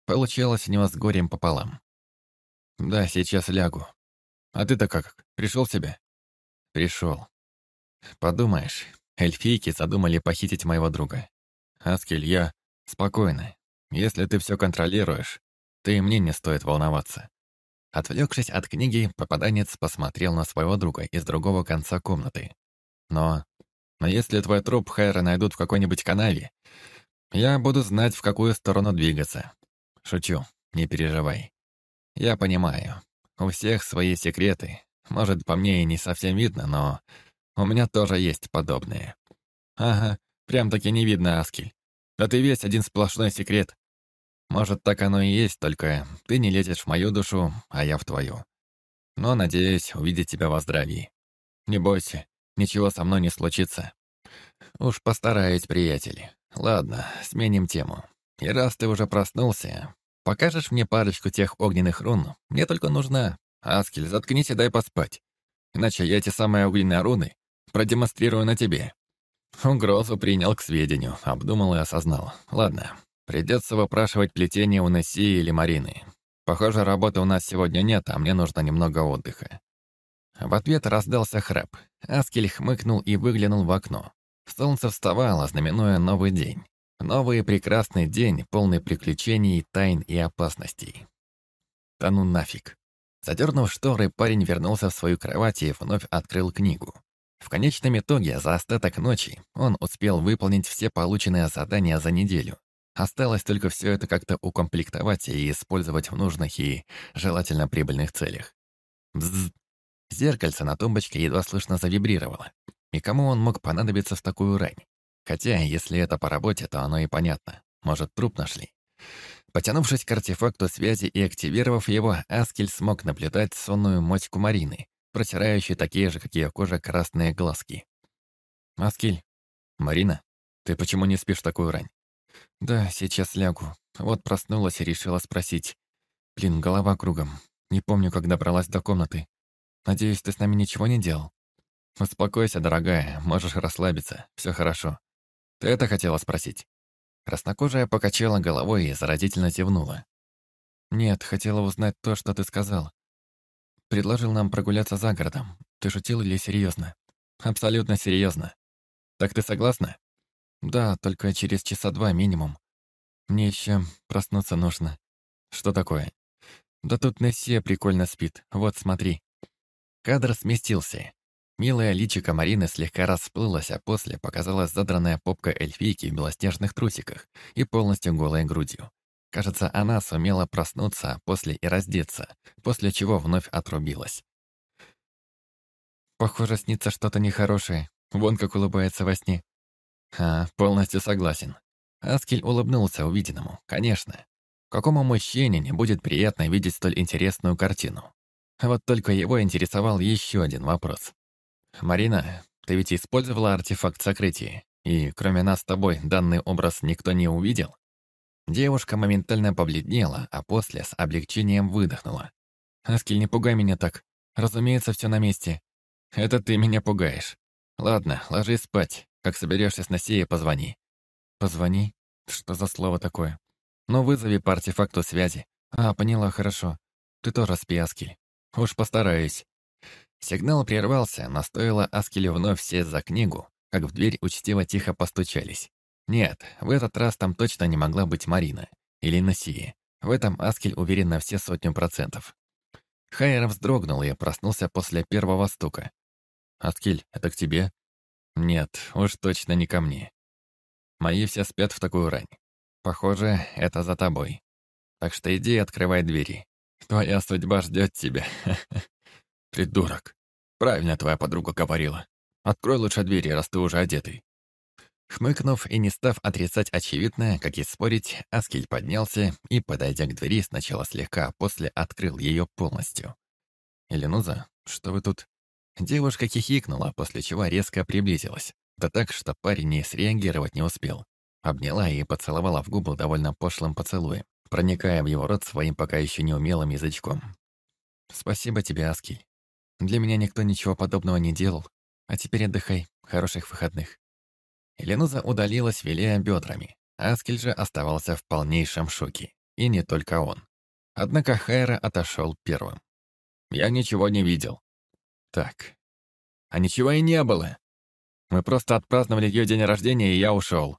Получалось у него с горем пополам. «Да, сейчас лягу. А ты-то как, пришел в себя?» «Пришел. Подумаешь, эльфийки задумали похитить моего друга. Аскель, я... Спокойно. Если ты все контролируешь, ты и мне не стоит волноваться. Отвлекшись от книги, попаданец посмотрел на своего друга из другого конца комнаты. Но... Но если твой труп Хайра найдут в какой-нибудь канаве, я буду знать, в какую сторону двигаться. Шучу, не переживай. Я понимаю, у всех свои секреты. Может, по мне и не совсем видно, но у меня тоже есть подобные. Ага, прям-таки не видно, Аскель. Да ты весь один сплошной секрет. Может, так оно и есть, только ты не лезешь в мою душу, а я в твою. Но, надеюсь, увидеть тебя во здравии. Не бойся, ничего со мной не случится. Уж постараюсь, приятель. Ладно, сменим тему. И раз ты уже проснулся, покажешь мне парочку тех огненных рун? Мне только нужно... Аскель, заткнись и дай поспать. Иначе я эти самые огненные руны продемонстрирую на тебе». Угрозу принял к сведению, обдумал и осознал. Ладно, придется выпрашивать плетение у Несси или Марины. Похоже, работы у нас сегодня нет, а мне нужно немного отдыха. В ответ раздался храп. Аскель хмыкнул и выглянул в окно. Солнце вставало, знаменуя новый день. Новый прекрасный день, полный приключений, тайн и опасностей. Да ну нафиг. Задернув шторы, парень вернулся в свою кровать и вновь открыл книгу. В конечном итоге, за остаток ночи, он успел выполнить все полученные задания за неделю. Осталось только все это как-то укомплектовать и использовать в нужных и желательно прибыльных целях. Бзз. Зеркальце на тумбочке едва слышно завибрировало. И кому он мог понадобиться в такую рань? Хотя, если это по работе, то оно и понятно. Может, труп нашли. Потянувшись к артефакту связи и активировав его, Аскель смог наблюдать сонную мотьку Марины, протирающие такие же, как ее кожа, красные глазки. «Аскель, Марина, ты почему не спишь такую рань?» «Да, сейчас лягу. Вот проснулась и решила спросить. Блин, голова кругом. Не помню, как добралась до комнаты. Надеюсь, ты с нами ничего не делал?» «Успокойся, дорогая, можешь расслабиться, все хорошо. Ты это хотела спросить?» Краснокожая покачала головой и заразительно зевнула. «Нет, хотела узнать то, что ты сказал. Предложил нам прогуляться за городом. Ты шутил или серьезно? Абсолютно серьезно. Так ты согласна? Да, только через часа два минимум. Мне еще проснуться нужно. Что такое? Да тут Нессия прикольно спит. Вот, смотри. Кадр сместился. Милая личико Марины слегка расплылась, а после показалась задранная попка эльфийки в белоснежных трусиках и полностью голой грудью. Кажется, она сумела проснуться после и раздеться, после чего вновь отрубилась. Похоже, снится что-то нехорошее. Вон как улыбается во сне. А, полностью согласен. Аскель улыбнулся увиденному, конечно. Какому мужчине не будет приятно видеть столь интересную картину? Вот только его интересовал еще один вопрос. «Марина, ты ведь использовала артефакт сокрытия, и кроме нас с тобой данный образ никто не увидел?» Девушка моментально побледнела, а после с облегчением выдохнула. «Аскель, не пугай меня так. Разумеется, все на месте. Это ты меня пугаешь. Ладно, ложись спать. Как соберешься с Носией, позвони. Позвони? Что за слово такое? Ну, вызови по артефакту связи. А, поняла, хорошо. Ты тоже спи, Аскель. Уж постараюсь. Сигнал прервался, но стоило Аскелю вновь сесть за книгу, как в дверь учтиво тихо постучались. Нет, в этот раз там точно не могла быть Марина. Или Насия. В этом Аскель уверен на все сотню процентов. Хайер вздрогнул и проснулся после первого стука. «Аскель, это к тебе?» «Нет, уж точно не ко мне. Мои все спят в такую рань. Похоже, это за тобой. Так что иди и открывай двери. Твоя судьба ждет тебя. [laughs] Придурок. Правильно твоя подруга говорила. Открой лучше двери, раз ты уже одетый. Хмыкнув и не став отрицать очевидное, как и спорить, Аскель поднялся и, подойдя к двери, сначала слегка, а после открыл ее полностью. «Эленуза, что вы тут?» Девушка хихикнула, после чего резко приблизилась. Да так, что парень не среагировать не успел. Обняла и поцеловала в губы довольно пошлым поцелуем, проникая в его рот своим пока еще неумелым язычком. «Спасибо тебе, Аскель. Для меня никто ничего подобного не делал. А теперь отдыхай. Хороших выходных». Еленуза удалилась, виляя бедрами. Аскель же оставался в полнейшем шоке. И не только он. Однако Хайра отошел первым. «Я ничего не видел». «Так. А ничего и не было. Мы просто отпраздновали ее день рождения, и я ушел».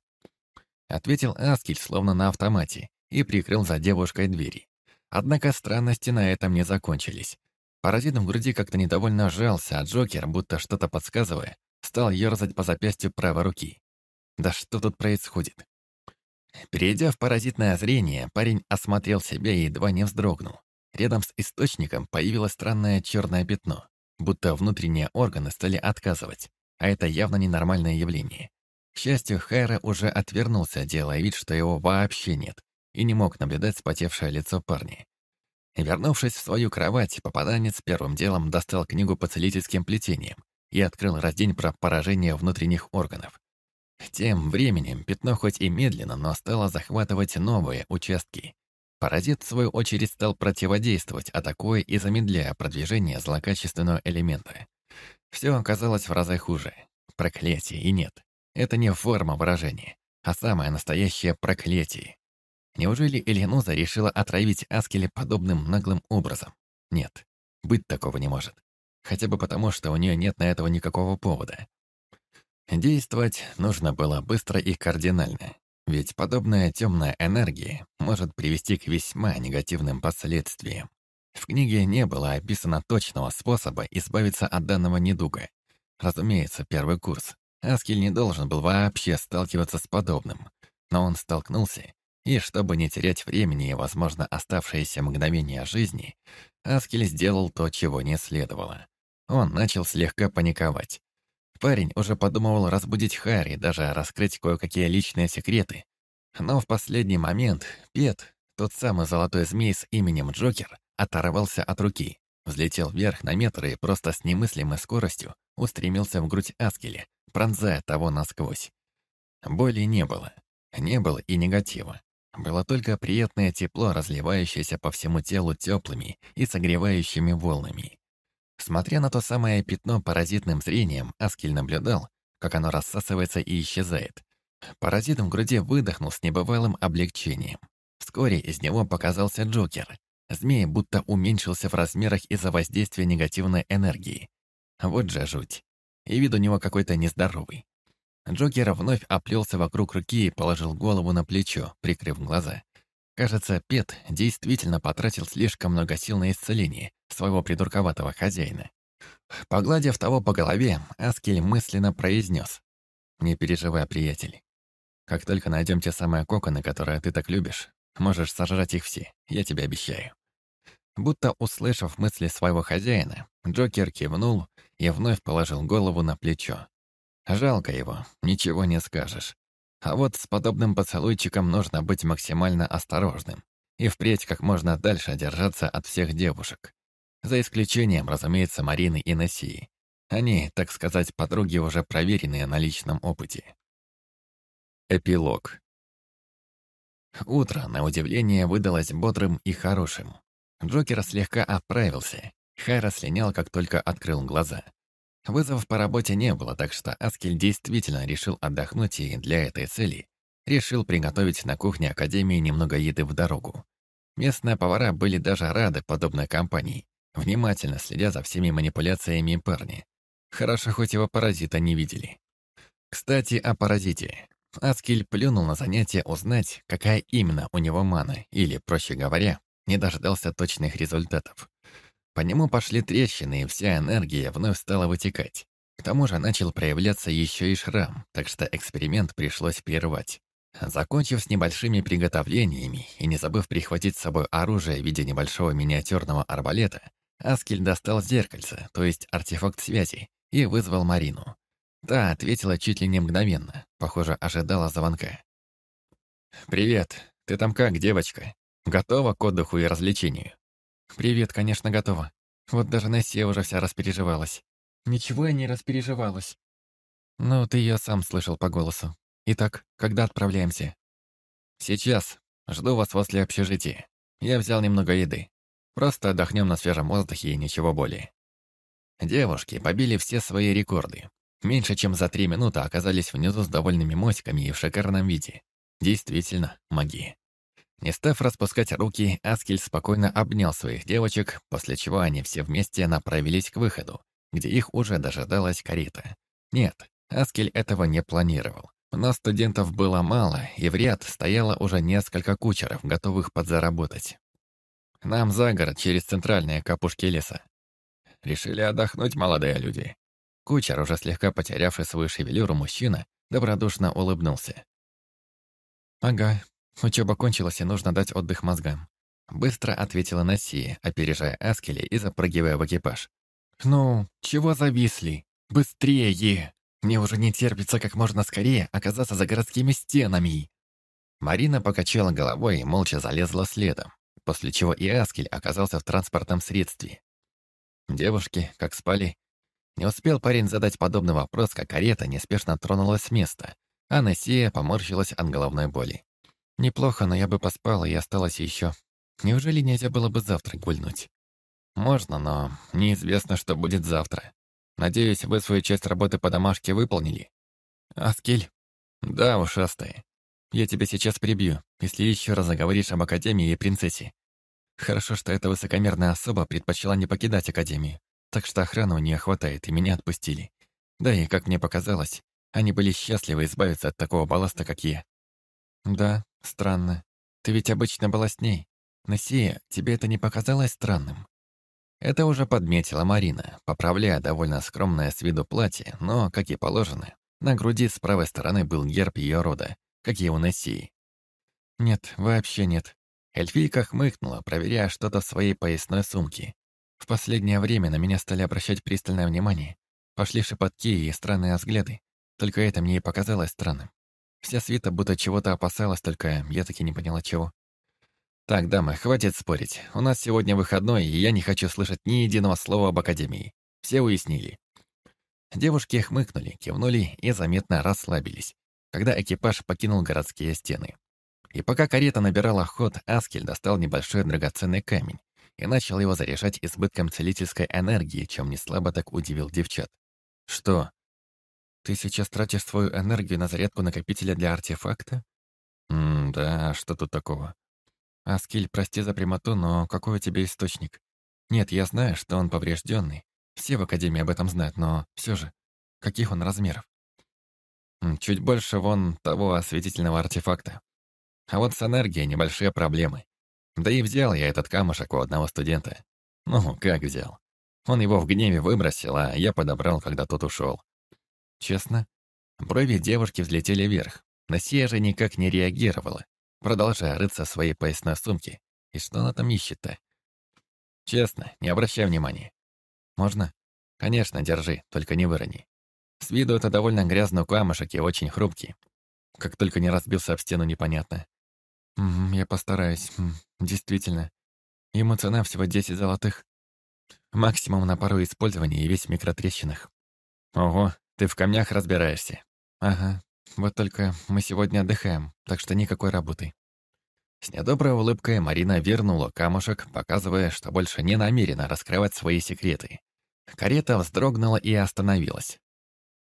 Ответил Аскель, словно на автомате, и прикрыл за девушкой двери. Однако странности на этом не закончились. Паразит в груди как-то недовольно сжался, а Джокер, будто что-то подсказывая, стал ерзать по запястью правой руки. Да что тут происходит? Перейдя в паразитное зрение, парень осмотрел себя и едва не вздрогнул. Рядом с источником появилось странное черное пятно, будто внутренние органы стали отказывать, а это явно ненормальное явление. К счастью, Хайра уже отвернулся, делая вид, что его вообще нет, и не мог наблюдать спотевшее лицо парня. Вернувшись в свою кровать, попаданец первым делом достал книгу по целительским плетениям и открыл раздень про поражение внутренних органов. Тем временем пятно хоть и медленно, но стало захватывать новые участки. Паразит, в свою очередь, стал противодействовать, атакуя и замедляя продвижение злокачественного элемента. Все оказалось в разы хуже. Проклятие и нет. Это не форма выражения, а самое настоящее проклятие. Неужели Эльянуза решила отравить Аскеля подобным наглым образом? Нет, быть такого не может. Хотя бы потому, что у нее нет на этого никакого повода. Действовать нужно было быстро и кардинально, ведь подобная темная энергия может привести к весьма негативным последствиям. В книге не было описано точного способа избавиться от данного недуга. Разумеется, первый курс. Аскель не должен был вообще сталкиваться с подобным. Но он столкнулся, и чтобы не терять времени и, возможно, оставшиеся мгновения жизни, Аскель сделал то, чего не следовало. Он начал слегка паниковать, Парень уже подумывал разбудить Харри, даже раскрыть кое-какие личные секреты. Но в последний момент Пет, тот самый золотой змей с именем Джокер, оторвался от руки, взлетел вверх на метры и просто с немыслимой скоростью устремился в грудь Аскеля, пронзая того насквозь. Боли не было. Не было и негатива. Было только приятное тепло, разливающееся по всему телу теплыми и согревающими волнами. Смотря на то самое пятно паразитным зрением, Аскель наблюдал, как оно рассасывается и исчезает. Паразит в груди выдохнул с небывалым облегчением. Вскоре из него показался Джокер. Змей будто уменьшился в размерах из-за воздействия негативной энергии. Вот же жуть. И вид у него какой-то нездоровый. Джокер вновь оплелся вокруг руки и положил голову на плечо, прикрыв глаза. Кажется, Пет действительно потратил слишком много сил на исцеление своего придурковатого хозяина. Погладив того по голове, Аскель мысленно произнес. «Не переживай, приятель. Как только найдем те самые коконы, которые ты так любишь, можешь сожрать их все, я тебе обещаю». Будто услышав мысли своего хозяина, Джокер кивнул и вновь положил голову на плечо. Жалко его, ничего не скажешь. А вот с подобным поцелуйчиком нужно быть максимально осторожным и впредь как можно дальше держаться от всех девушек. За исключением, разумеется, Марины и Носии. Они, так сказать, подруги уже проверенные на личном опыте. Эпилог. Утро, на удивление, выдалось бодрым и хорошим. Джокер слегка оправился. Хайра слинял, как только открыл глаза. Вызовов по работе не было, так что Аскель действительно решил отдохнуть и для этой цели решил приготовить на кухне Академии немного еды в дорогу. Местные повара были даже рады подобной компании, внимательно следя за всеми манипуляциями парня. Хорошо, хоть его паразита не видели. Кстати, о паразите. Аскель плюнул на занятие узнать, какая именно у него мана, или, проще говоря, не дождался точных результатов. По нему пошли трещины, и вся энергия вновь стала вытекать. К тому же начал проявляться еще и шрам, так что эксперимент пришлось прервать. Закончив с небольшими приготовлениями и не забыв прихватить с собой оружие в виде небольшого миниатюрного арбалета, Аскель достал зеркальце, то есть артефакт связи, и вызвал Марину. Та ответила чуть ли не мгновенно, похоже, ожидала звонка. «Привет, ты там как, девочка? Готова к отдыху и развлечению?» «Привет, конечно, готова. Вот даже Несси уже вся распереживалась». «Ничего я не распереживалась». «Ну, ты ее сам слышал по голосу. Итак, когда отправляемся?» «Сейчас. Жду вас возле общежития. Я взял немного еды. Просто отдохнем на свежем воздухе и ничего более». Девушки побили все свои рекорды. Меньше чем за три минуты оказались внизу с довольными мотиками и в шикарном виде. Действительно, магия. Не став распускать руки, Аскель спокойно обнял своих девочек, после чего они все вместе направились к выходу, где их уже дожидалась карета. Нет, Аскель этого не планировал. Но студентов было мало, и в ряд стояло уже несколько кучеров, готовых подзаработать. Нам за город, через центральные капушки леса. Решили отдохнуть молодые люди. Кучер, уже слегка потерявший свою шевелюру мужчина, добродушно улыбнулся. «Ага, Учеба кончилась, и нужно дать отдых мозгам. Быстро ответила Насия, опережая Аскеля и запрыгивая в экипаж. «Ну, чего зависли? Быстрее! Мне уже не терпится как можно скорее оказаться за городскими стенами!» Марина покачала головой и молча залезла следом, после чего и Аскель оказался в транспортном средстве. Девушки, как спали, не успел парень задать подобный вопрос, как карета неспешно тронулась с места, а Насия поморщилась от головной боли. Неплохо, но я бы поспала и осталась еще. Неужели нельзя было бы завтра гульнуть? Можно, но неизвестно, что будет завтра. Надеюсь, вы свою часть работы по домашке выполнили? Аскель? Да, ушастая. Я тебя сейчас прибью, если еще раз заговоришь об Академии и принцессе. Хорошо, что эта высокомерная особа предпочла не покидать Академию, так что охраны у нее хватает, и меня отпустили. Да и, как мне показалось, они были счастливы избавиться от такого балласта, как я. Да, Странно. Ты ведь обычно была с ней. Насия, тебе это не показалось странным? Это уже подметила Марина, поправляя довольно скромное с виду платье, но, как и положено, на груди с правой стороны был герб ее рода, как и у Нессии. «Нет, вообще нет». Эльфийка хмыкнула, проверяя что-то в своей поясной сумке. В последнее время на меня стали обращать пристальное внимание. Пошли шепотки и странные взгляды. Только это мне и показалось странным. Вся свита будто чего-то опасалась, только я таки не поняла чего. «Так, дамы, хватит спорить. У нас сегодня выходной, и я не хочу слышать ни единого слова об Академии. Все уяснили». Девушки хмыкнули, кивнули и заметно расслабились, когда экипаж покинул городские стены. И пока карета набирала ход, Аскель достал небольшой драгоценный камень и начал его заряжать избытком целительской энергии, чем не слабо так удивил девчат. «Что?» Ты сейчас тратишь свою энергию на зарядку накопителя для артефакта? Ммм, да, что тут такого? Аскиль, прости за прямоту, но какой у тебя источник? Нет, я знаю, что он поврежденный. Все в Академии об этом знают, но все же, каких он размеров? Чуть больше вон того осветительного артефакта. А вот с энергией небольшие проблемы. Да и взял я этот камушек у одного студента. Ну, как взял? Он его в гневе выбросил, а я подобрал, когда тот ушел. Честно? Брови девушки взлетели вверх. Насия же никак не реагировала, продолжая рыться в своей поясной сумке. И что она там ищет-то? Честно, не обращай внимания. Можно? Конечно, держи, только не вырони. С виду это довольно грязный камушек и очень хрупкий. Как только не разбился об стену, непонятно. я постараюсь. Действительно. Ему цена всего 10 золотых. Максимум на пару использования и весь в микротрещинах. Ого, ты в камнях разбираешься. Ага. Вот только мы сегодня отдыхаем, так что никакой работы. С недоброй улыбкой Марина вернула камушек, показывая, что больше не намерена раскрывать свои секреты. Карета вздрогнула и остановилась.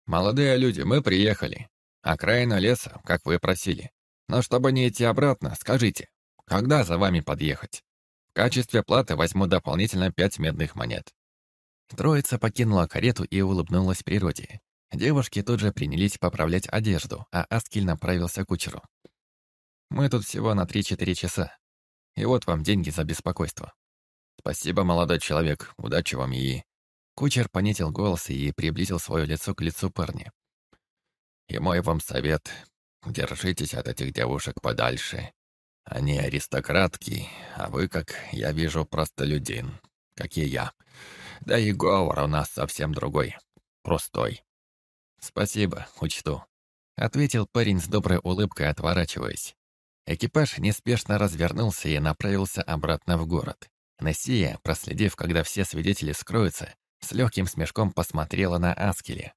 «Молодые люди, мы приехали. Окраина леса, как вы просили. Но чтобы не идти обратно, скажите, когда за вами подъехать? В качестве платы возьму дополнительно пять медных монет». Троица покинула карету и улыбнулась природе. Девушки тут же принялись поправлять одежду, а Аскель направился к кучеру. «Мы тут всего на 3-4 часа. И вот вам деньги за беспокойство». «Спасибо, молодой человек. Удачи вам и...» Кучер понизил голос и приблизил свое лицо к лицу парня. «И мой вам совет. Держитесь от этих девушек подальше. Они аристократки, а вы, как я вижу, простолюдин, как и я. Да и говор у нас совсем другой. Простой. «Спасибо, учту», — ответил парень с доброй улыбкой, отворачиваясь. Экипаж неспешно развернулся и направился обратно в город. Нессия, проследив, когда все свидетели скроются, с легким смешком посмотрела на Аскеля.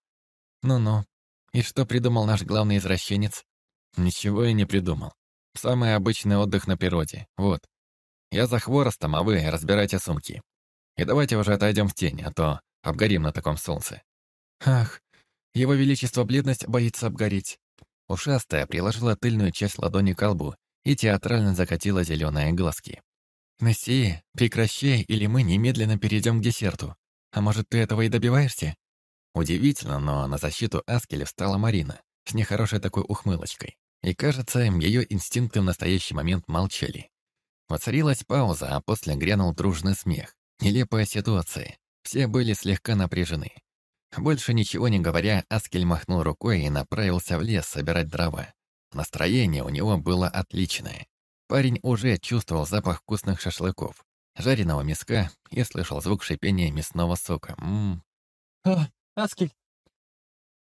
«Ну-ну, и что придумал наш главный извращенец?» «Ничего я не придумал. Самый обычный отдых на природе. Вот. Я за хворостом, а вы разбирайте сумки. И давайте уже отойдем в тень, а то обгорим на таком солнце». «Ах, его Величество бледность боится обгореть». Ушастая приложила тыльную часть ладони к колбу и театрально закатила зеленые глазки. «Нессия, прекращай, или мы немедленно перейдем к десерту. А может, ты этого и добиваешься?» Удивительно, но на защиту Аскеля встала Марина с нехорошей такой ухмылочкой. И, кажется, ее инстинкты в настоящий момент молчали. Воцарилась пауза, а после грянул дружный смех. Нелепая ситуация. Все были слегка напряжены. Больше ничего не говоря, Аскель махнул рукой и направился в лес собирать дрова. Настроение у него было отличное. Парень уже чувствовал запах вкусных шашлыков, жареного мяска и слышал звук шипения мясного сока. Ммм. «А, Аскель!»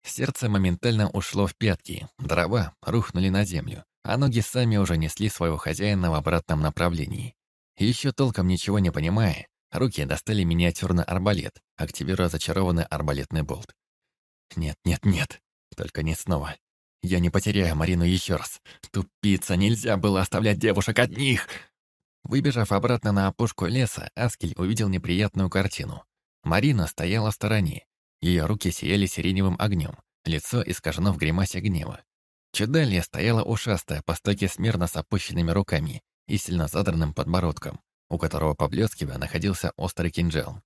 Сердце моментально ушло в пятки, дрова рухнули на землю, а ноги сами уже несли своего хозяина в обратном направлении. Еще толком ничего не понимая, руки достали миниатюрный арбалет, активируя зачарованный арбалетный болт. «Нет, нет, нет, только не снова. Я не потеряю Марину еще раз. Тупица, нельзя было оставлять девушек одних!» Выбежав обратно на опушку леса, Аскель увидел неприятную картину. Марина стояла в стороне. Ее руки сияли сиреневым огнем, лицо искажено в гримасе гнева. Чуть далее стояла ушастая по стойке смирно с опущенными руками и сильно задранным подбородком, у которого, поблескивая, находился острый кинжал.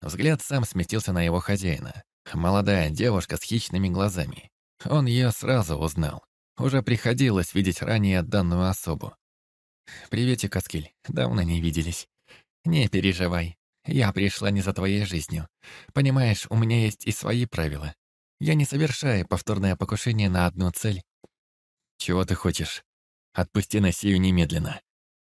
Взгляд сам сместился на его хозяина. Молодая девушка с хищными глазами. Он ее сразу узнал. Уже приходилось видеть ранее данную особу. «Приветик, Аскель. Давно не виделись. Не переживай. Я пришла не за твоей жизнью. Понимаешь, у меня есть и свои правила. Я не совершаю повторное покушение на одну цель. Чего ты хочешь? Отпусти Насию немедленно.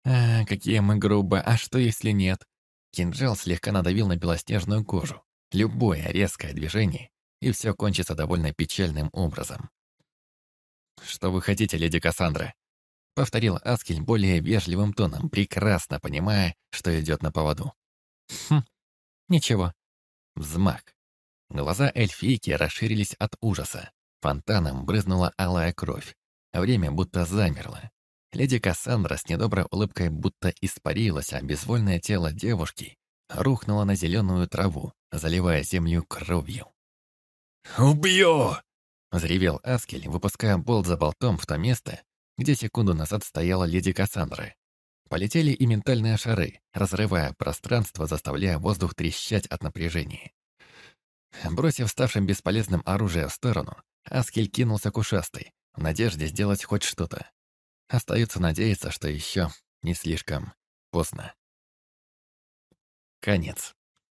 А, какие мы грубо, а что если нет? Кинжал слегка надавил на белоснежную кожу. Любое резкое движение, и все кончится довольно печальным образом. «Что вы хотите, леди Кассандра?» Повторил Аскель более вежливым тоном, прекрасно понимая, что идет на поводу. «Хм, ничего». Взмах. Глаза эльфийки расширились от ужаса. Фонтаном брызнула алая кровь. Время будто замерло. Леди Кассандра с недоброй улыбкой будто испарилась, а безвольное тело девушки рухнуло на зеленую траву, заливая землю кровью. «Убью!» — взревел Аскель, выпуская болт за болтом в то место, где секунду назад стояла леди Кассандра. Полетели и ментальные шары, разрывая пространство, заставляя воздух трещать от напряжения. Бросив ставшим бесполезным оружие в сторону, Аскель кинулся к ушастой, в надежде сделать хоть что-то. Остается надеяться, что еще не слишком поздно. Конец.